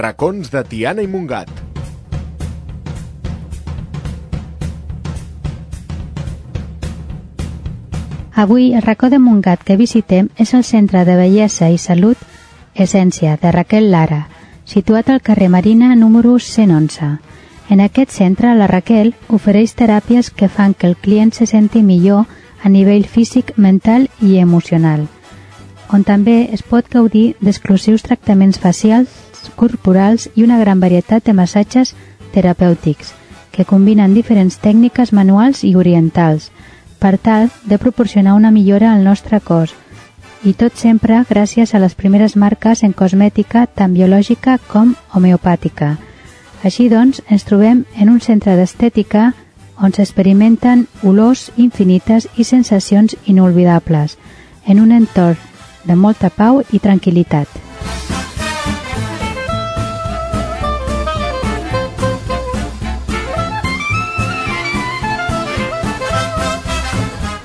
Racons de Tiana i Mungat. Avui, el racó de Montgat que visitem és el Centre de Bellesa i Salut Essència de Raquel Lara, situat al carrer Marina número 111. En aquest centre, la Raquel ofereix teràpies que fan que el client se senti millor a nivell físic, mental i emocional, on també es pot gaudir d'exclusius tractaments facials, corporals i una gran varietat de massatges terapèutics que combinen diferents tècniques manuals i orientals per tal de proporcionar una millora al nostre cos i tot sempre gràcies a les primeres marques en cosmètica tant biològica com homeopàtica. Així doncs, ens trobem en un centre d'estètica on s'experimenten olors infinites i sensacions inolvidables, en un entorn de molta pau i tranquil·litat.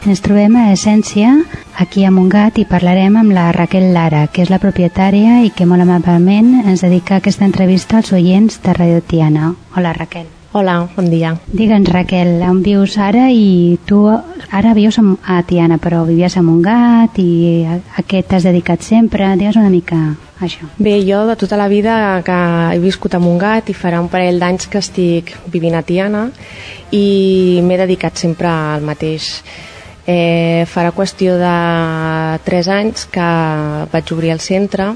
Ens trobem a Essència, aquí a Montgat, i parlarem amb la Raquel Lara, que és la propietària i que molt amablement ens dedica aquesta entrevista als oients de Radio Tiana. Hola, Raquel. Hola, bon dia. Digue'ns, Raquel, on vius ara i tu ara vius a Tiana, però vivies a Montgat i a, què t'has dedicat sempre? Digues una mica això. Bé, jo de tota la vida que he viscut a Montgat i farà un parell d'anys que estic vivint a Tiana i m'he dedicat sempre al mateix. Eh, farà qüestió de 3 anys que vaig obrir el centre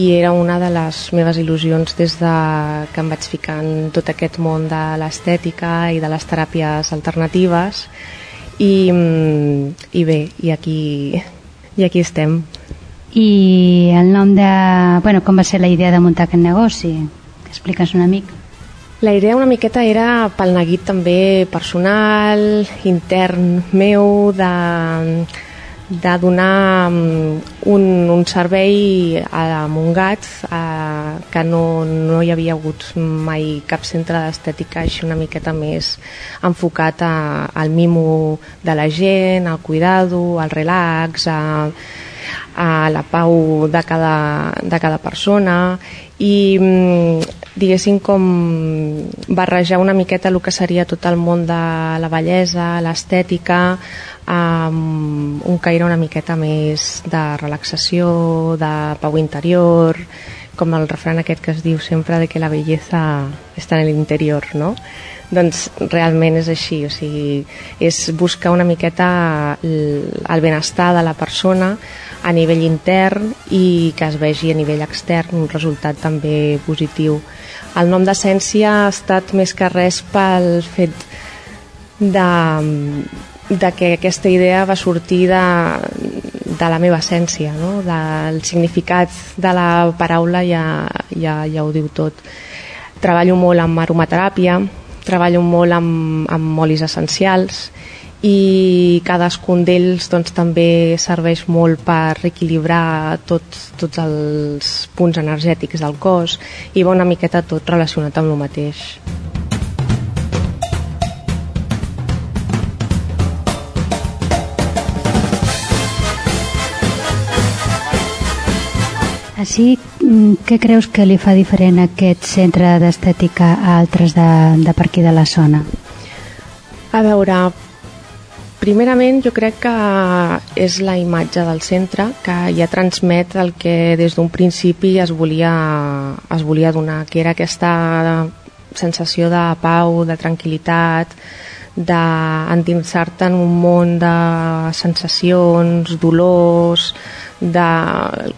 i era una de les meves il·lusions des de que em vaig ficar en tot aquest món de l'estètica i de les teràpies alternatives i, i bé, i aquí, i aquí estem. I el nom de... Bueno, com va ser la idea de muntar aquest negoci? Explica'ns una mica. La idea una miqueta era pel neguit també personal, intern meu, de, de donar un, un servei a Montgat eh, que no, no hi havia hagut mai cap centre d'estètica així una miqueta més enfocat a, al mimo de la gent, al cuidado, al relax, a, a la pau de cada, de cada persona i diguéssim com barrejar una miqueta el que seria tot el món de la bellesa, l'estètica, amb un caire una miqueta més de relaxació, de pau interior, com el refran aquest que es diu sempre de que la bellesa està en l'interior, no? Doncs realment és així, o sigui, és buscar una miqueta el benestar de la persona a nivell intern i que es vegi a nivell extern un resultat també positiu. El nom d'essència ha estat més que res pel fet de, de que aquesta idea va sortir de, de la meva essència, no? del significat de la paraula ja, ja, ja ho diu tot. Treballo molt amb aromateràpia, treballo molt amb, amb olis essencials i cadascun d'ells doncs, també serveix molt per equilibrar tots, tots els punts energètics del cos i va una miqueta tot relacionat amb el mateix. Així, mm, què creus que li fa diferent aquest centre d'estètica a altres de, de per aquí de la zona? A veure, primerament jo crec que és la imatge del centre que ja transmet el que des d'un principi es volia, es volia donar, que era aquesta sensació de pau, de tranquil·litat, d'endinsar-te en un món de sensacions, dolors, de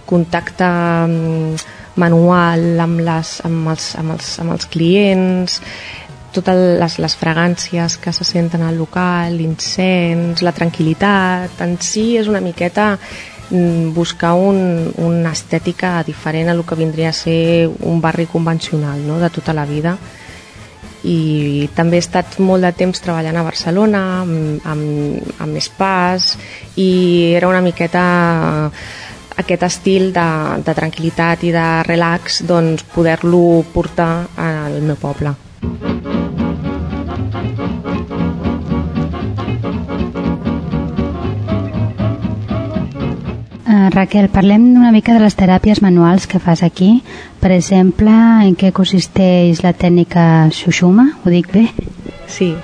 contacte mm, manual amb, les, amb, els, amb, els, amb els clients, totes les, les fragàncies que se senten al local, l'incens, la tranquil·litat, en si és una miqueta mm, buscar un, una estètica diferent a el que vindria a ser un barri convencional no? de tota la vida i també he estat molt de temps treballant a Barcelona amb, amb, amb spas i era una miqueta aquest estil de, de tranquil·litat i de relax doncs poder-lo portar al meu poble. Uh, Raquel, parlem una mica de les teràpies manuals que fas aquí. Per exemple, en què consisteix la tècnica Shushuma? Ho dic bé? Sí.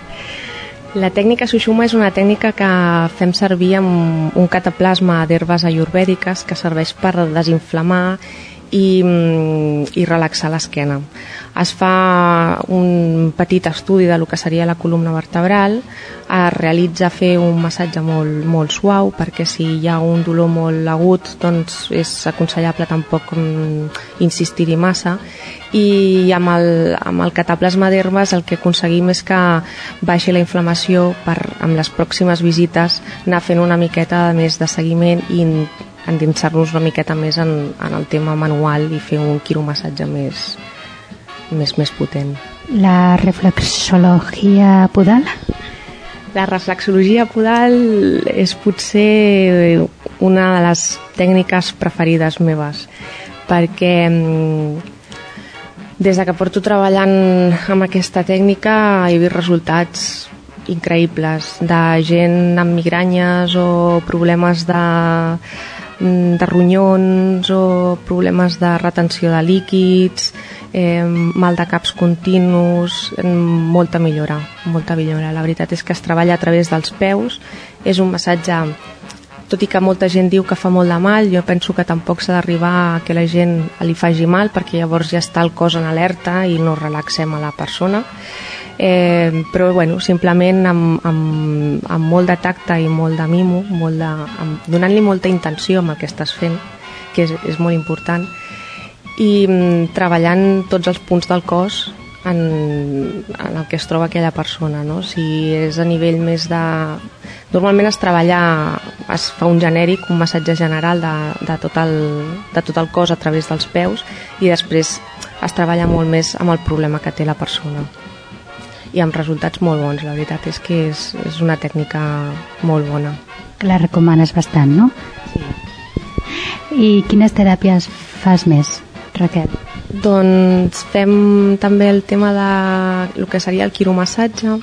La tècnica Sushuma és una tècnica que fem servir amb un cataplasma d'herbes ayurvèdiques que serveix per desinflamar i, mm, i relaxar l'esquena. Es fa un petit estudi de lo que seria la columna vertebral, es realitza fer un massatge molt, molt suau perquè si hi ha un dolor molt agut doncs és aconsellable tampoc mm, insistir-hi massa i amb el, amb el cataplasma d'herbes el que aconseguim és que baixi la inflamació per amb les pròximes visites anar fent una miqueta més de seguiment i endinsar-nos una miqueta més en, en el tema manual i fer un quiromassatge més, més, més potent. La reflexologia podal? La reflexologia podal és potser una de les tècniques preferides meves perquè mm, des de que porto treballant amb aquesta tècnica he vist resultats increïbles de gent amb migranyes o problemes de de ronyons o problemes de retenció de líquids, eh, mal de caps continus, molta millora, molta millora. La veritat és que es treballa a través dels peus, és un massatge tot i que molta gent diu que fa molt de mal, jo penso que tampoc s'ha d'arribar a que la gent li faci mal perquè llavors ja està el cos en alerta i no relaxem a la persona. Eh, però bueno, simplement amb, amb, amb molt de tacte i molt de mimo, molt de, donant-li molta intenció amb el que estàs fent, que és, és molt important, i mm, treballant tots els punts del cos en, en el que es troba aquella persona, no? Si és a nivell més de... Normalment es treballa, es fa un genèric, un massatge general de, de, tot el, de tot el cos a través dels peus i després es treballa molt més amb el problema que té la persona i amb resultats molt bons. La veritat és que és, és una tècnica molt bona. La recomanes bastant, no? Sí. I quines teràpies fas més, Raquel? Doncs fem també el tema de el que seria el quiromassatge,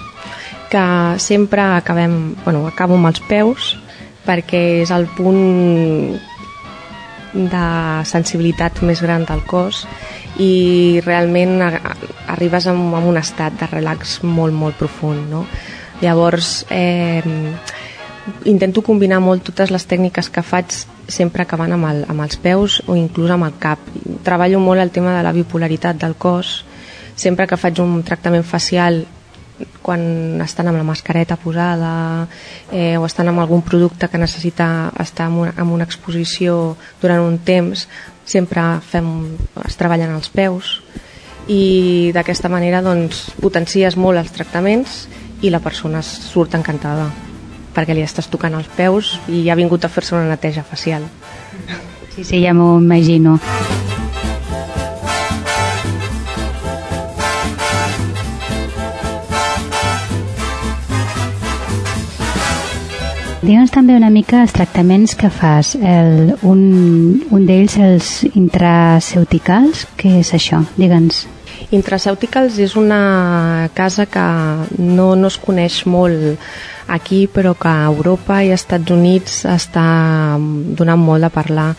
que sempre acabem, bueno, acabo amb els peus, perquè és el punt de sensibilitat més gran del cos i realment arribes a, un estat de relax molt, molt profund, no? Llavors, eh, intento combinar molt totes les tècniques que faig sempre acabant amb, el, amb els peus o inclús amb el cap. Treballo molt el tema de la bipolaritat del cos. Sempre que faig un tractament facial quan estan amb la mascareta posada eh, o estan amb algun producte que necessita estar en una, en una exposició durant un temps, sempre fem, es treballen els peus i d'aquesta manera doncs, potencies molt els tractaments i la persona surt encantada perquè li estàs tocant els peus i ha vingut a fer-se una neteja facial. Sí, sí, ja m'ho imagino. Digue'ns també una mica els tractaments que fas. El, un un d'ells, els intraceuticals, què és això? Digue'ns. Intraceuticals és una casa que no, no es coneix molt aquí, però que a Europa i als Estats Units està donant molt de parlar.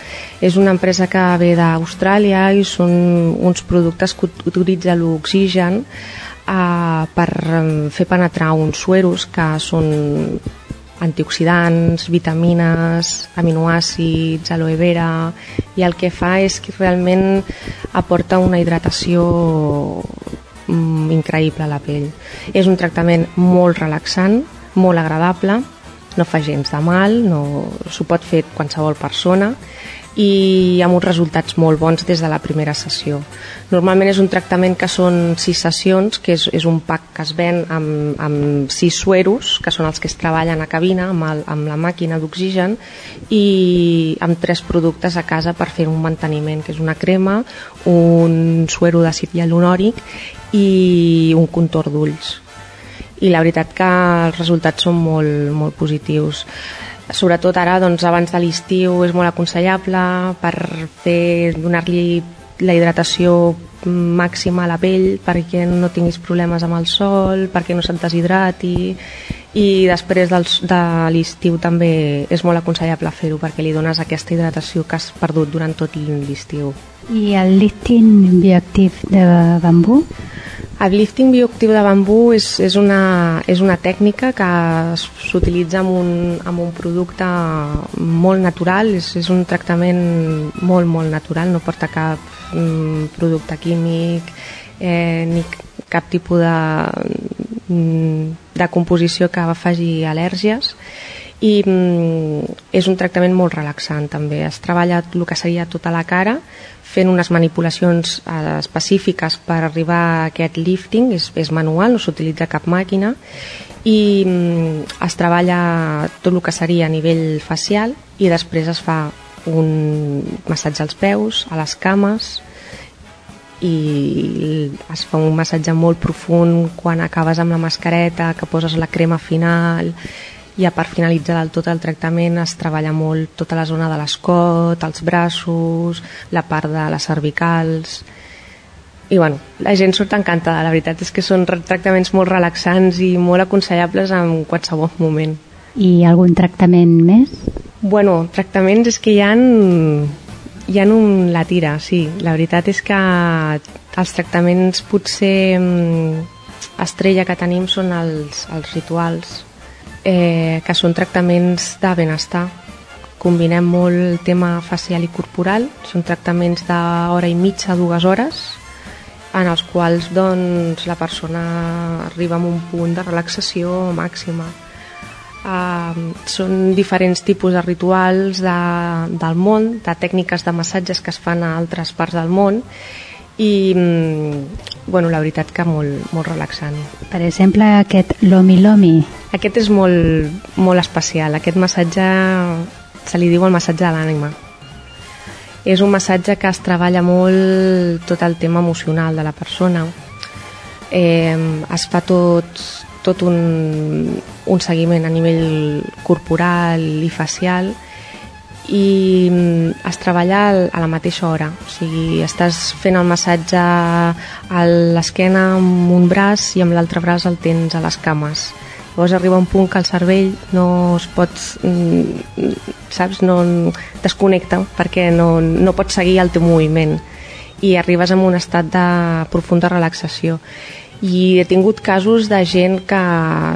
És una empresa que ve d'Austràlia i són uns productes que utilitzen l'oxigen eh, per fer penetrar uns sueros que són antioxidants, vitamines, aminoàcids, aloe vera, i el que fa és que realment aporta una hidratació mm, increïble a la pell. És un tractament molt relaxant, molt agradable, no fa gens de mal, no s'ho pot fer qualsevol persona i amb uns resultats molt bons des de la primera sessió. Normalment és un tractament que són sis sessions, que és, és un pack que es ven amb, amb sis sueros, que són els que es treballen a cabina amb, el, amb la màquina d'oxigen i amb tres productes a casa per fer un manteniment, que és una crema, un suero d'àcid hialurònic i un contor d'ulls. I la veritat que els resultats són molt, molt positius sobretot ara doncs, abans de l'estiu és molt aconsellable per fer donar-li la hidratació màxima a la pell perquè no tinguis problemes amb el sol, perquè no se't deshidrati i després del, de l'estiu també és molt aconsellable fer-ho perquè li dones aquesta hidratació que has perdut durant tot l'estiu. I el lifting bioactiu de bambú? El lifting bioactiu de bambú és, és, una, és una tècnica que s'utilitza amb, un, amb un producte molt natural, és, és un tractament molt, molt natural, no porta cap mm, producte químic eh, ni cap tipus de, mm, de composició que faci al·lèrgies. I mm, és un tractament molt relaxant també. Es treballa el que seria tota la cara fent unes manipulacions eh, específiques per arribar a aquest lifting, és, és manual, no s'utilitza cap màquina, i mm, es treballa tot el que seria a nivell facial i després es fa un massatge als peus, a les cames, i es fa un massatge molt profund quan acabes amb la mascareta, que poses la crema final i per finalitzar del tot el tractament es treballa molt tota la zona de l'escot, els braços, la part de les cervicals i bueno, la gent surt encantada, la veritat és que són tractaments molt relaxants i molt aconsellables en qualsevol moment. I algun tractament més? Bueno, tractaments és que hi ha hi ha un la tira, sí. La veritat és que els tractaments potser mm, estrella que tenim són els, els rituals eh, que són tractaments de benestar. Combinem molt el tema facial i corporal, són tractaments d'hora i mitja, dues hores, en els quals doncs, la persona arriba a un punt de relaxació màxima. Uh, són diferents tipus de rituals de, del món, de tècniques de massatges que es fan a altres parts del món i mm, bueno, la veritat que molt, molt relaxant. Per exemple, aquest Lomi Lomi. Aquest és molt, molt especial. Aquest massatge se li diu el massatge de l'ànima. És un massatge que es treballa molt tot el tema emocional de la persona. Eh, es fa tot, tot un, un seguiment a nivell corporal i facial i mm, es treballa a la mateixa hora. O sigui, estàs fent el massatge a l'esquena amb un braç i amb l'altre braç el tens a les cames. Llavors arriba un punt que el cervell no es pot mm, saps, no desconnecta perquè no, no pots seguir el teu moviment i arribes a un estat de profunda relaxació i he tingut casos de gent que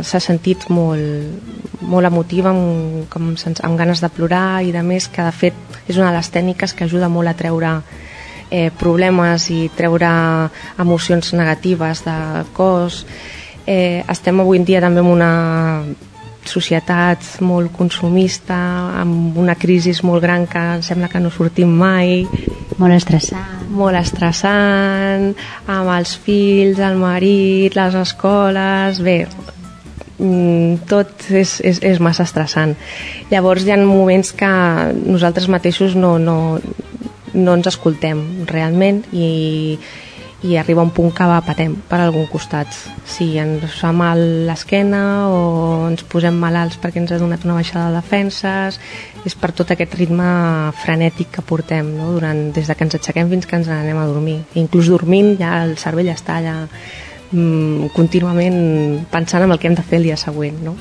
s'ha sentit molt, molt emotiva, amb, com, amb ganes de plorar i de més, que de fet és una de les tècniques que ajuda molt a treure eh, problemes i treure emocions negatives del cos. Eh, estem avui en dia també en una societat molt consumista, amb una crisi molt gran que em sembla que no sortim mai. Molt estressant. Molt estressant, amb els fills, el marit, les escoles... Bé, mm, tot és, és, és massa estressant. Llavors hi ha moments que nosaltres mateixos no, no, no ens escoltem realment i, i arriba un punt que va patem per algun costat. Si ens fa mal l'esquena o ens posem malalts perquè ens ha donat una baixada de defenses, és per tot aquest ritme frenètic que portem no? Durant, des de que ens aixequem fins que ens anem a dormir. I inclús dormint ja el cervell està allà mm, contínuament pensant en el que hem de fer el dia següent. No?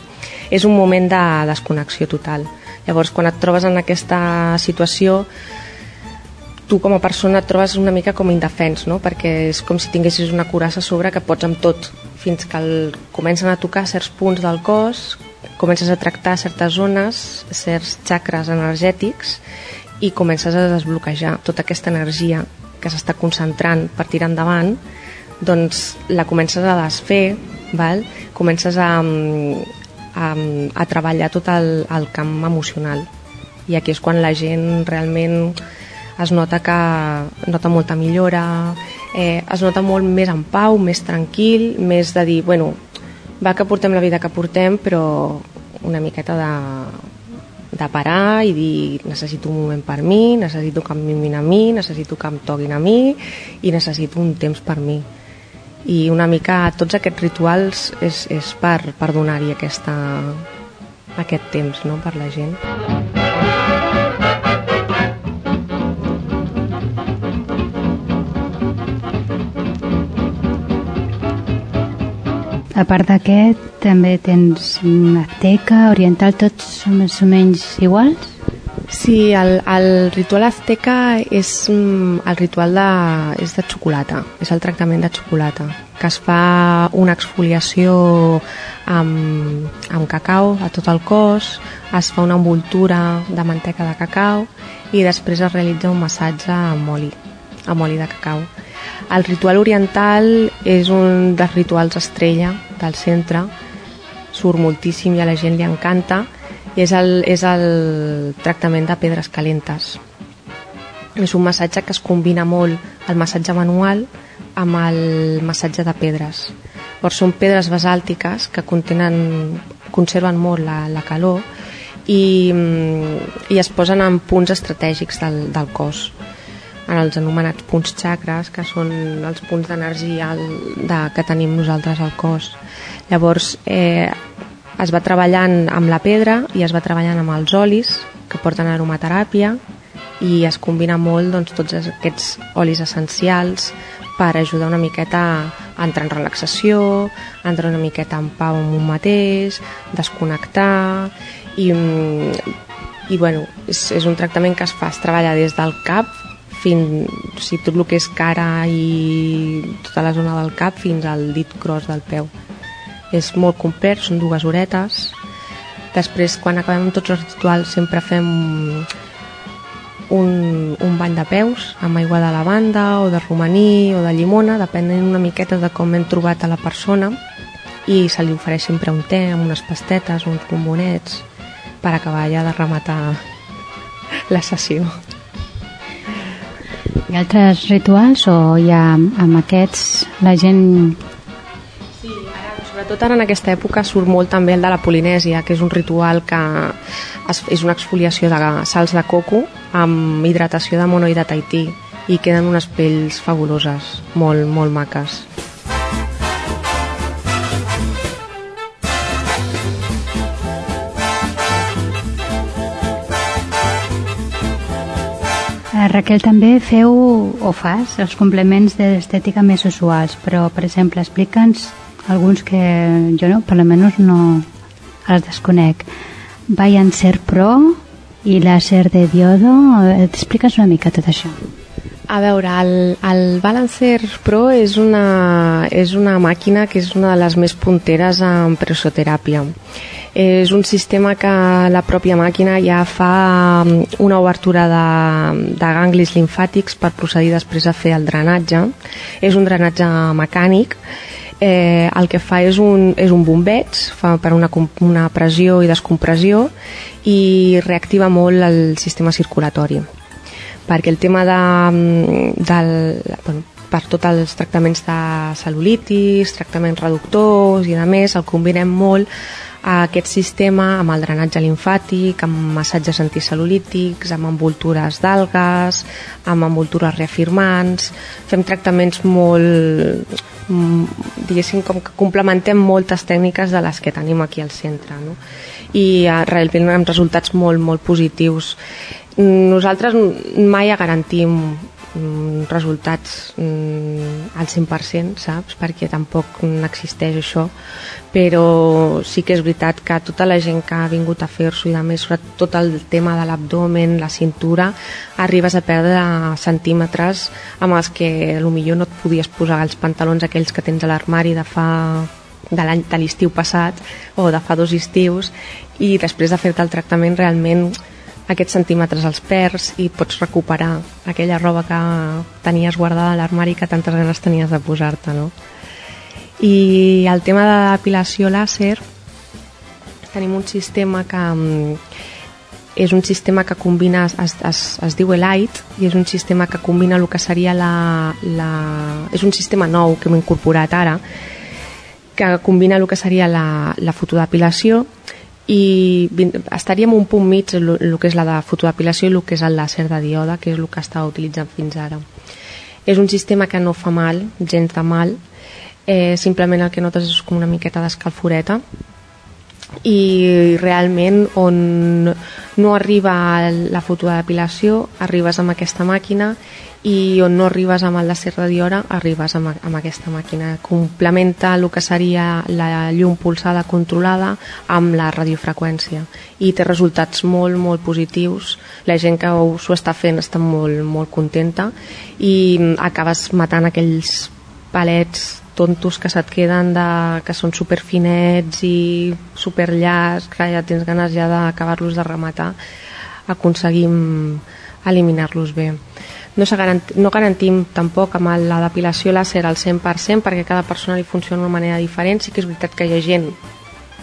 És un moment de desconnexió total. Llavors, quan et trobes en aquesta situació, tu com a persona et trobes una mica com indefens, no? perquè és com si tinguessis una curassa a sobre que pots amb tot, fins que el, comencen a tocar certs punts del cos, comences a tractar certes zones, certs xacres energètics i comences a desbloquejar tota aquesta energia que s'està concentrant per tirar endavant, doncs la comences a desfer, val? comences a, a, a treballar tot el, el camp emocional. I aquí és quan la gent realment es nota que nota molta millora, eh, es nota molt més en pau, més tranquil, més de dir, bueno, va que portem la vida que portem, però una miqueta de, de parar i dir necessito un moment per mi, necessito que em mimin a mi, necessito que em toquin a mi i necessito un temps per mi. I una mica tots aquests rituals és, és per, per donar-hi aquest temps no, per la gent. A part d'aquest, també tens azteca, oriental, tots són més o menys iguals? Sí, el, el ritual azteca és el ritual de, és de xocolata, és el tractament de xocolata, que es fa una exfoliació amb, amb cacau a tot el cos, es fa una envoltura de manteca de cacau i després es realitza un massatge amb oli, amb oli de cacau. El ritual oriental és un dels rituals estrella del centre, surt moltíssim i a la gent li encanta, i és el, és el tractament de pedres calentes. És un massatge que es combina molt el massatge manual amb el massatge de pedres. Llavors són pedres basàltiques que contenen, conserven molt la, la calor i, mm, i es posen en punts estratègics del, del cos en els anomenats punts xacres, que són els punts d'energia de, que tenim nosaltres al cos. Llavors, eh, es va treballant amb la pedra i es va treballant amb els olis que porten aromateràpia i es combina molt doncs, tots aquests olis essencials per ajudar una miqueta a entrar en relaxació, a entrar una miqueta en pau amb un mateix, desconnectar i, i bueno, és, és un tractament que es fa, es treballa des del cap fins o sigui, tot el que és cara i tota la zona del cap fins al dit gros del peu és molt complet, són dues horetes. Després, quan acabem amb tots els rituals, sempre fem un, un bany de peus amb aigua de lavanda o de romaní o de llimona, depenent una miqueta de com hem trobat a la persona i se li ofereix sempre un te amb unes pastetes, uns bombonets per acabar ja de rematar la sessió. Hi ha altres rituals o ja amb aquests la gent Sobretot ara en aquesta època surt molt també el de la Polinèsia, que és un ritual que es, és una exfoliació de sals de coco amb hidratació de mono i de Tahití i queden unes pells fabuloses, molt, molt maques. Raquel, també feu o fas els complements d'estètica més usuals, però, per exemple, explica'ns alguns que jo no, per almenys no els desconec. Vayan Ser Pro i láser de diodo. Explica'ns una mica tot això. A veure, el, el Balancer Pro és una, és una màquina que és una de les més punteres en presoteràpia. És un sistema que la pròpia màquina ja fa um, una obertura de, de ganglis linfàtics per procedir després a fer el drenatge. És un drenatge mecànic eh, el que fa és un, és un bombeig, fa per una, una pressió i descompressió i reactiva molt el sistema circulatori perquè el tema de, mm, del, bueno, per tots els tractaments de cel·lulitis, tractaments reductors i a més el combinem molt a aquest sistema amb el drenatge linfàtic, amb massatges anticel·lulítics, amb envoltures d'algues, amb envoltures reafirmants, fem tractaments molt, mm, diguéssim, com que complementem moltes tècniques de les que tenim aquí al centre, no? i eh, realment amb resultats molt, molt positius. Nosaltres mai garantim Mm, resultats mm, al 100%, saps? Perquè tampoc n'existeix això, però sí que és veritat que tota la gent que ha vingut a fer-s'ho i a més sobretot el tema de l'abdomen, la cintura, arribes a perdre centímetres amb els que millor no et podies posar els pantalons aquells que tens a l'armari de fa de l'any de l'estiu passat o de fa dos estius i després de fer-te el tractament realment aquests centímetres els perds i pots recuperar aquella roba que tenies guardada a l'armari que tantes ganes tenies de posar-te, no? I el tema de depilació làser tenim un sistema que mm, és un sistema que combina, es, es, es diu Elite, i és un sistema que combina el que seria la... la és un sistema nou que hem incorporat ara, que combina el que seria la, la fotodepilació i estaríem un punt mig el, que és la de fotodepilació i el que és el làser de diode, que és el que està utilitzant fins ara. És un sistema que no fa mal, gens de mal, eh, simplement el que notes és com una miqueta d'escalforeta, i realment on no arriba la foto de depilació arribes amb aquesta màquina i on no arribes amb el láser radiora arribes amb, amb aquesta màquina. Complementa el que seria la llum pulsada controlada amb la radiofreqüència. I té resultats molt molt positius. La gent que s'ho està fent està molt, molt contenta. I acabes matant aquells palets tontos que se't queden de, que són superfinets i superllars que ja tens ganes ja d'acabar-los de rematar aconseguim eliminar-los bé. No, garanti, no garantim tampoc amb la depilació làser al 100% perquè cada persona li funciona d'una manera diferent. Sí que és veritat que hi ha gent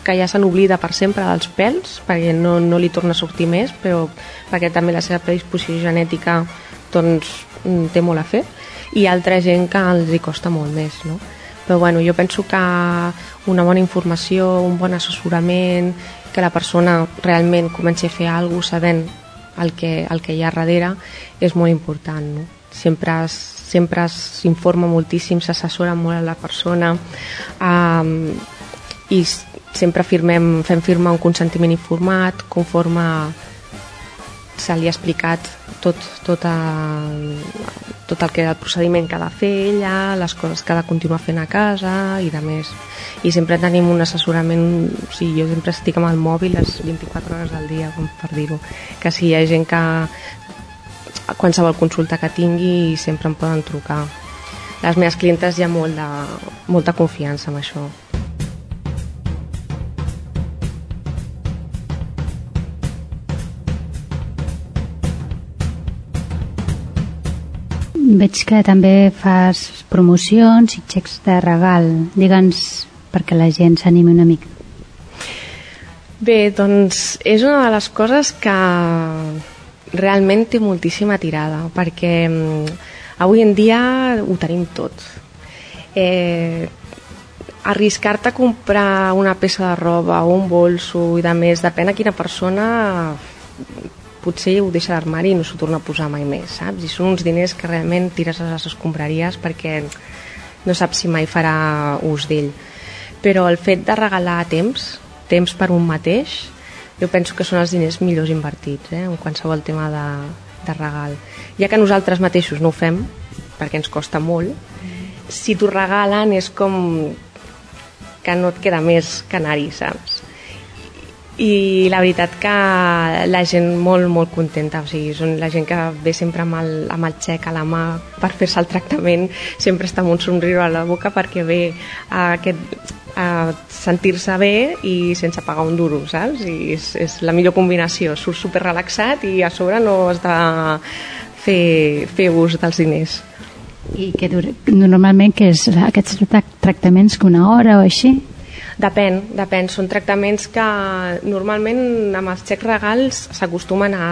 que ja se n'oblida per sempre dels pèls perquè no, no li torna a sortir més però perquè també la seva predisposició genètica doncs, té molt a fer. I altra gent que els hi costa molt més no? Però bueno, jo penso que una bona informació, un bon assessorament, que la persona realment comenci a fer alguna cosa sabent el que, el que hi ha darrere és molt important. No? Sempre sempre s'informa moltíssim, s'assessora molt a la persona um, i sempre firmem, fem firmar un consentiment informat conforme se li ha explicat tot, tot, el, tot el que el procediment que ha de fer ella, les coses que ha de continuar fent a casa i de més. I sempre tenim un assessorament, o sigui, jo sempre estic amb el mòbil les 24 hores del dia, com per dir-ho, que si hi ha gent que qualsevol consulta que tingui sempre em poden trucar. Les meves clientes hi ha molt de, molta confiança amb això. Veig que també fas promocions i xecs de regal. Digue'ns perquè la gent s'animi una mica. Bé, doncs és una de les coses que realment té moltíssima tirada, perquè mm, avui en dia ho tenim tot. Eh, arriscar-te a comprar una peça de roba o un bolso i de més, depèn a quina persona potser ho deixa d'armari i no s'ho torna a posar mai més, saps? I són uns diners que realment tires a les escombraries perquè no saps si mai farà ús d'ell. Però el fet de regalar temps, temps per un mateix, jo penso que són els diners millors invertits eh, en qualsevol tema de, de regal. Ja que nosaltres mateixos no ho fem, perquè ens costa molt, si t'ho regalen és com que no et queda més que anar-hi, saps? I la veritat que la gent molt, molt contenta, o sigui, són la gent que ve sempre amb el, amb el xec a la mà per fer-se el tractament, sempre està amb un somriure a la boca perquè ve a, aquest, a sentir-se bé i sense pagar un duro, saps? I és, és la millor combinació, surt super relaxat i a sobre no has de fer, fer ús dels diners. I que normalment que és aquests tractaments que una hora o així? Depèn, depèn. Són tractaments que normalment amb els xecs regals s'acostumen a,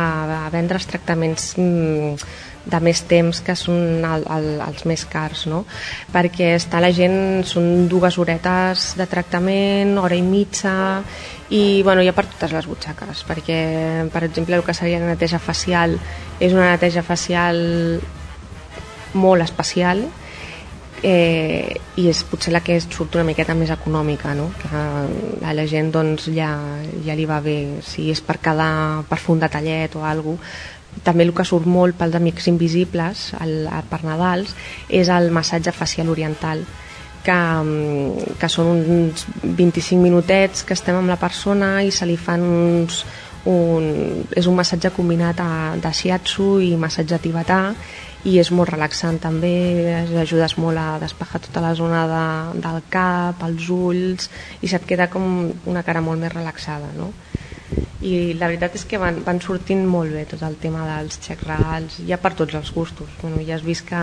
a els tractaments mm, de més temps que són el, el, els més cars, no? perquè està la gent, són dues horetes de tractament, hora i mitja, i bueno, hi ha per totes les butxaques, perquè per exemple el que seria la neteja facial és una neteja facial molt especial, eh, i és potser la que surt una miqueta més econòmica no? que a la gent doncs, ja, ja li va bé si és per quedar per fer un detallet o alguna també el que surt molt pels amics invisibles el, el, per Nadals és el massatge facial oriental que, que són uns 25 minutets que estem amb la persona i se li fan uns, un, és un massatge combinat a, de shiatsu i massatge tibetà i és molt relaxant també, ajudes molt a despejar tota la zona de, del cap, els ulls i se't queda com una cara molt més relaxada no? i la veritat és que van, van sortint molt bé tot el tema dels xecs regals ja per tots els gustos bueno, ja has vist que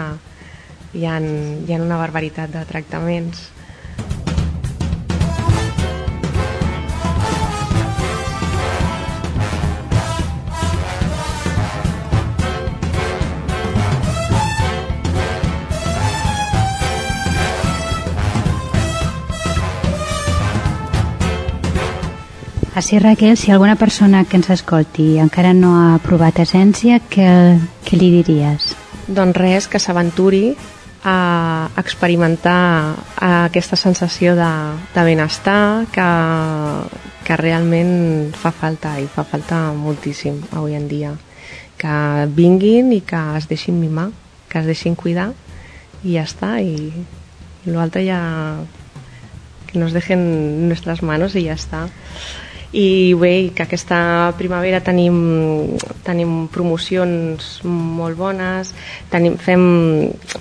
hi ha, hi ha una barbaritat de tractaments Així, Raquel, si alguna persona que ens escolti encara no ha provat essència, què, què li diries? Doncs res, que s'aventuri a experimentar aquesta sensació de, de benestar que, que realment fa falta i fa falta moltíssim avui en dia. Que vinguin i que es deixin mimar que es deixin cuidar i ja està. I, i l'altre ja que nos dejen nuestras manos i ja està i bé, que aquesta primavera tenim, tenim promocions molt bones, tenim, fem,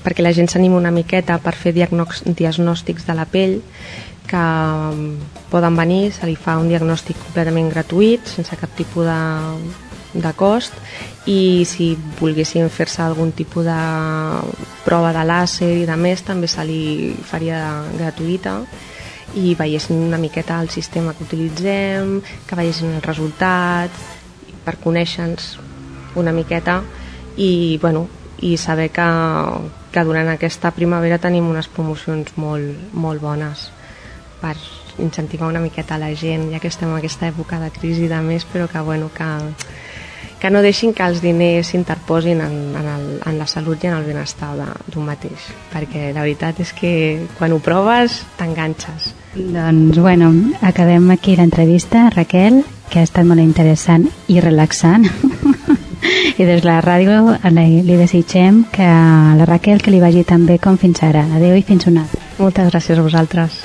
perquè la gent s'anima una miqueta per fer diagnòstics de la pell, que poden venir, se li fa un diagnòstic completament gratuït, sense cap tipus de, de cost, i si volguessin fer-se algun tipus de prova de làser i de més, també se li faria gratuïta i veiessin una miqueta el sistema que utilitzem, que veiessin els resultats, per conèixer-nos una miqueta i, bueno, i saber que, que durant aquesta primavera tenim unes promocions molt, molt bones per incentivar una miqueta la gent, ja que estem en aquesta època de crisi de més, però que, bueno, que, que no deixin que els diners s'interposin en, en, el, en la salut i en el benestar d'un mateix, perquè la veritat és que quan ho proves t'enganxes. Doncs, bueno, acabem aquí l'entrevista, Raquel, que ha estat molt interessant i relaxant. I des de la ràdio li desitgem que a la Raquel que li vagi tan bé com fins ara. Adéu i fins una altra. Moltes gràcies a vosaltres.